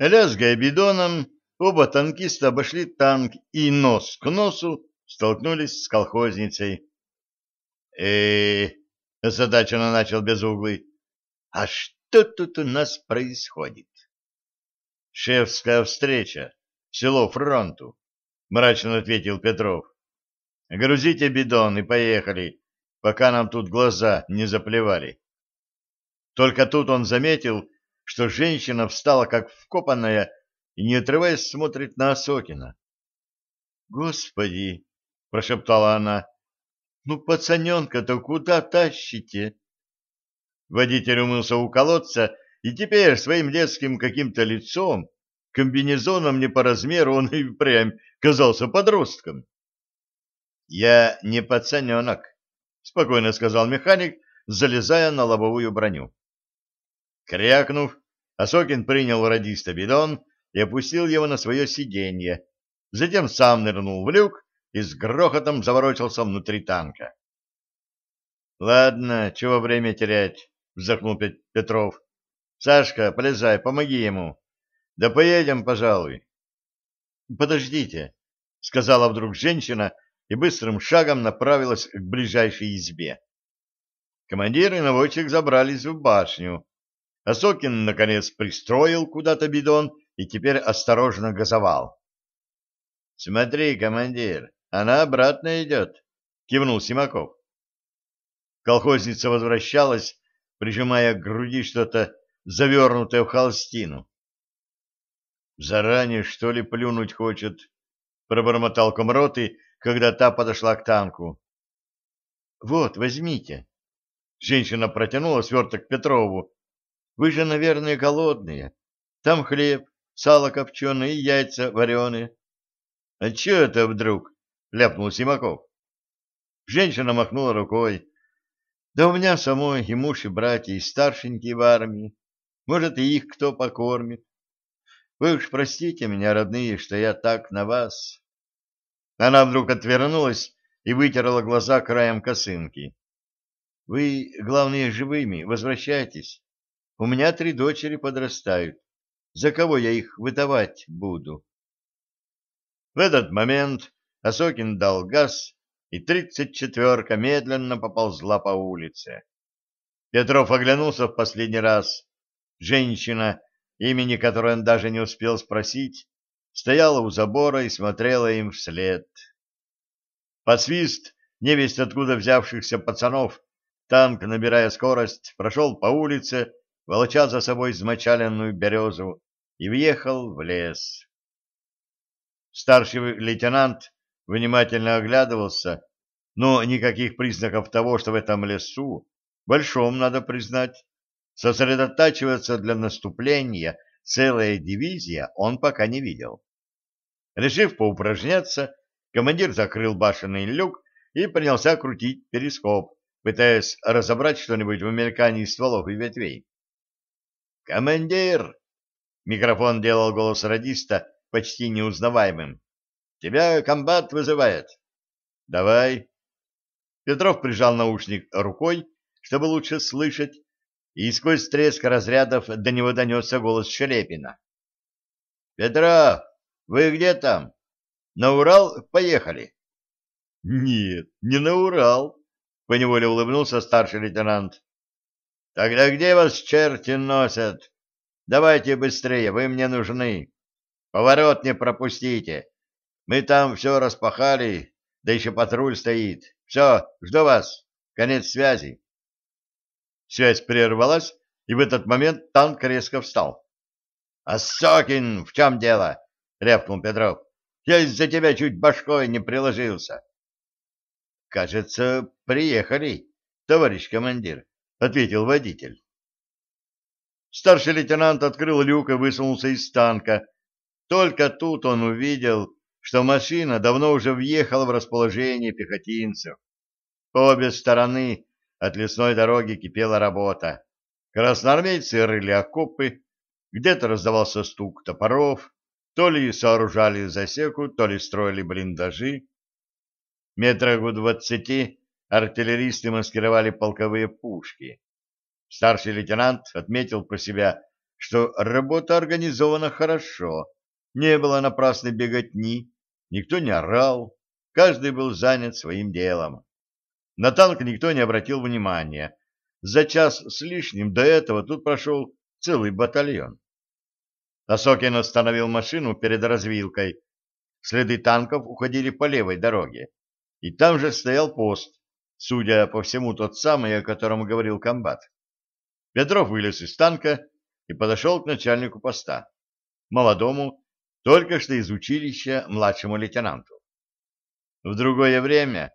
Лязгая бидоном, оба танкиста обошли танк и нос к носу столкнулись с колхозницей. э озадаченно начал Безуглый. «А что тут у нас происходит?» «Шефская встреча, село фронту», — мрачно ответил Петров. «Грузите бидон и поехали, пока нам тут глаза не заплевали». Только тут он заметил, что женщина встала как вкопанная и, не отрываясь, смотрит на Осокина. «Господи!» — прошептала она. «Ну, пацаненка-то куда тащите?» Водитель умылся у колодца, и теперь своим детским каким-то лицом, комбинезоном не по размеру, он и прям казался подростком. «Я не пацаненок», — спокойно сказал механик, залезая на лобовую броню. Крякнув, Осокин принял радиста бидон и опустил его на свое сиденье, затем сам нырнул в люк и с грохотом заворочился внутри танка. — Ладно, чего время терять, — вздохнул Петров. — Сашка, полезай, помоги ему. Да поедем, пожалуй. — Подождите, — сказала вдруг женщина и быстрым шагом направилась к ближайшей избе. Командир и наводчик забрались в башню. Осокин, наконец, пристроил куда-то бидон и теперь осторожно газовал. — Смотри, командир, она обратно идет, — кивнул Симаков. Колхозница возвращалась, прижимая к груди что-то завернутое в холстину. — Заранее, что ли, плюнуть хочет? — пробормотал комроты, когда та подошла к танку. — Вот, возьмите. Женщина протянула сверток Петрову, вы же, наверное, голодные. Там хлеб, сало копченое и яйца вареные. — А че это вдруг? — ляпнул Симаков. Женщина махнула рукой. — Да у меня самой и муж, и братья, и старшенькие в армии. Может, и их кто покормит. Вы уж простите меня, родные, что я так на вас. Она вдруг отвернулась и вытерла глаза краем косынки. — Вы, главное, живыми, возвращайтесь. У меня три дочери подрастают. За кого я их выдавать буду? В этот момент Осокин дал газ, и тридцать четверка медленно поползла по улице. Петров оглянулся в последний раз. Женщина, имени которой он даже не успел спросить, стояла у забора и смотрела им вслед. Под свист невесть откуда взявшихся пацанов танк, набирая скорость, прошел по улице, волоча за собой измочаленную березу, и въехал в лес. Старший лейтенант внимательно оглядывался, но никаких признаков того, что в этом лесу, большом, надо признать, сосредотачиваться для наступления целая дивизия, он пока не видел. Решив поупражняться, командир закрыл башенный люк и принялся крутить перископ, пытаясь разобрать что-нибудь в мелькании стволов и ветвей. «Командир!» — микрофон делал голос радиста почти неузнаваемым. «Тебя комбат вызывает». «Давай». Петров прижал наушник рукой, чтобы лучше слышать, и сквозь треск разрядов до него донесся голос Шелепина. «Петров, вы где там? На Урал поехали?» «Нет, не на Урал», — поневоле улыбнулся старший лейтенант. Тогда где вас черти носят? Давайте быстрее, вы мне нужны. Поворот не пропустите. Мы там все распахали, да еще патруль стоит. Все, жду вас. Конец связи. Связь прервалась, и в этот момент танк резко встал. — Осокин, в чем дело? — рявкнул Петров. — Я из-за тебя чуть башкой не приложился. — Кажется, приехали, товарищ командир ответил водитель. Старший лейтенант открыл люк и высунулся из танка. Только тут он увидел, что машина давно уже въехала в расположение пехотинцев. По обе стороны от лесной дороги кипела работа. Красноармейцы рыли окопы, где-то раздавался стук топоров, то ли сооружали засеку, то ли строили блиндажи. Метрах в двадцати артиллеристы маскировали полковые пушки. Старший лейтенант отметил про себя, что работа организована хорошо, не было напрасной беготни, никто не орал, каждый был занят своим делом. На танк никто не обратил внимания. За час с лишним до этого тут прошел целый батальон. Осокин остановил машину перед развилкой. Следы танков уходили по левой дороге. И там же стоял пост, судя по всему, тот самый, о котором говорил комбат. Петров вылез из танка и подошел к начальнику поста, молодому, только что из училища младшему лейтенанту. В другое время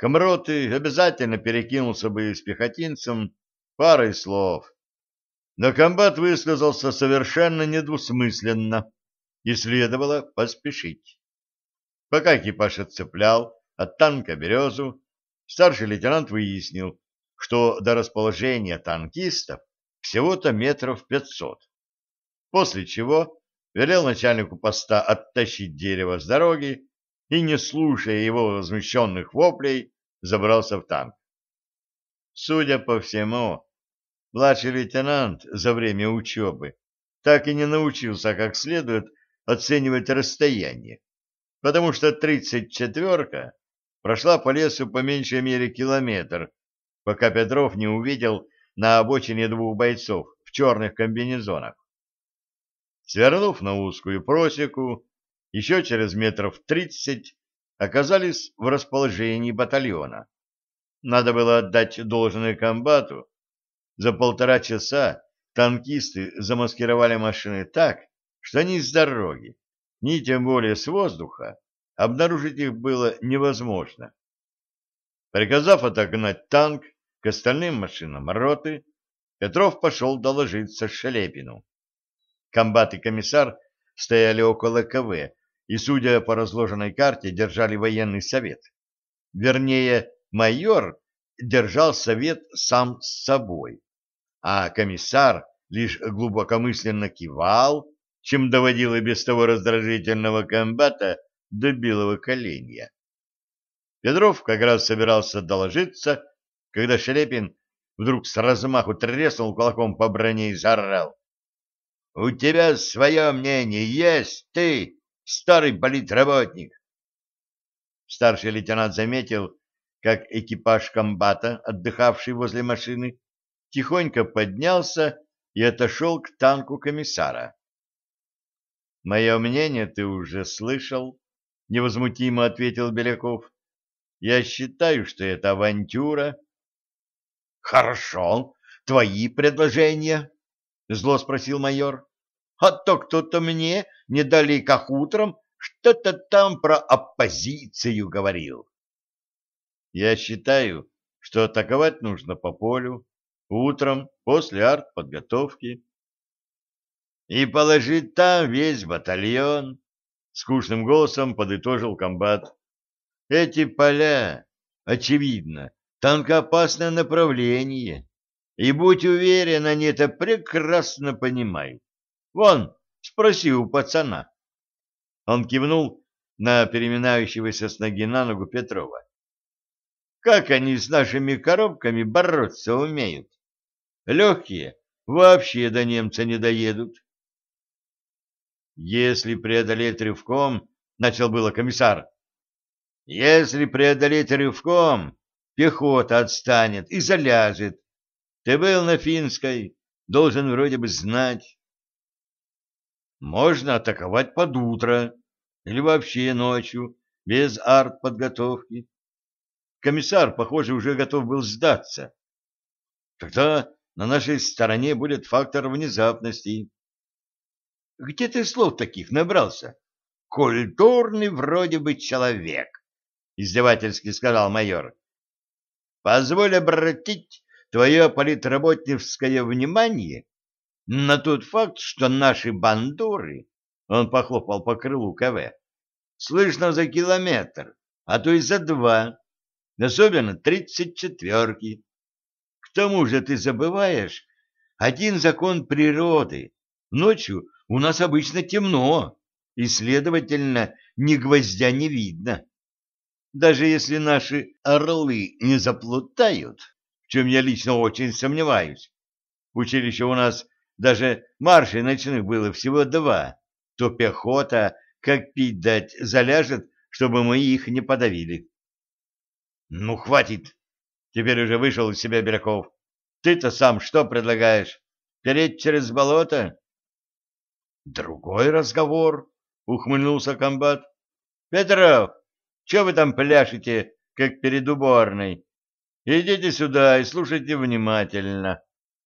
Комроты обязательно перекинулся бы с пехотинцем парой слов, но комбат высказался совершенно недвусмысленно, и следовало поспешить. Пока экипаж отцеплял от танка березу, старший лейтенант выяснил, что до расположения танкистов всего-то метров пятьсот, после чего велел начальнику поста оттащить дерево с дороги и, не слушая его возмущенных воплей, забрался в танк. Судя по всему, младший лейтенант за время учебы так и не научился как следует оценивать расстояние, потому что тридцать четверка прошла по лесу по меньшей мере километр, пока Петров не увидел на обочине двух бойцов в черных комбинезонах. Свернув на узкую просеку, еще через метров тридцать оказались в расположении батальона. Надо было отдать должное комбату. За полтора часа танкисты замаскировали машины так, что ни с дороги, ни тем более с воздуха обнаружить их было невозможно. Приказав отогнать танк к остальным машинам роты, Петров пошел доложиться Шелепину. Комбат и комиссар стояли около КВ, и, судя по разложенной карте, держали военный совет. Вернее, майор держал совет сам с собой, а комиссар лишь глубокомысленно кивал, чем доводил и без того раздражительного комбата до белого коленя. Петров как раз собирался доложиться, когда Шелепин вдруг с размаху треснул кулаком по броне и заорал. — У тебя свое мнение есть, ты, старый политработник! Старший лейтенант заметил, как экипаж комбата, отдыхавший возле машины, тихонько поднялся и отошел к танку комиссара. — Мое мнение ты уже слышал, — невозмутимо ответил Беляков. — Я считаю, что это авантюра. — Хорошо, твои предложения, — зло спросил майор. — А то кто-то мне не дали как утром что-то там про оппозицию говорил. — Я считаю, что атаковать нужно по полю, утром, после артподготовки. И положить там весь батальон, — скучным голосом подытожил комбат. Эти поля, очевидно, танкоопасное направление, и, будь уверен, они это прекрасно понимают. Вон, спроси у пацана. Он кивнул на переминающегося с ноги на ногу Петрова. Как они с нашими коробками бороться умеют? Легкие вообще до немца не доедут. Если преодолеть рывком, начал было комиссар. Если преодолеть рывком, пехота отстанет и заляжет. Ты был на финской, должен вроде бы знать. Можно атаковать под утро или вообще ночью, без артподготовки. Комиссар, похоже, уже готов был сдаться. Тогда на нашей стороне будет фактор внезапности. Где ты слов таких набрался? Культурный вроде бы человек, издевательски сказал майор. Позволь обратить твое политработневское внимание на тот факт, что наши бандуры, он похлопал по крылу КВ, слышно за километр, а то и за два, особенно тридцать четверки. К тому же ты забываешь один закон природы. Ночью у нас обычно темно, и, следовательно, ни гвоздя не видно. Даже если наши орлы не заплутают, в чем я лично очень сомневаюсь, училище у нас даже маршей ночных было всего два, то пехота, как пить дать, заляжет, чтобы мы их не подавили. — Ну, хватит! — теперь уже вышел из себя Беляков. — Ты-то сам что предлагаешь? Переть через болото? — Другой разговор, — ухмыльнулся комбат. — Петров, что вы там пляшете, как перед уборной? Идите сюда и слушайте внимательно.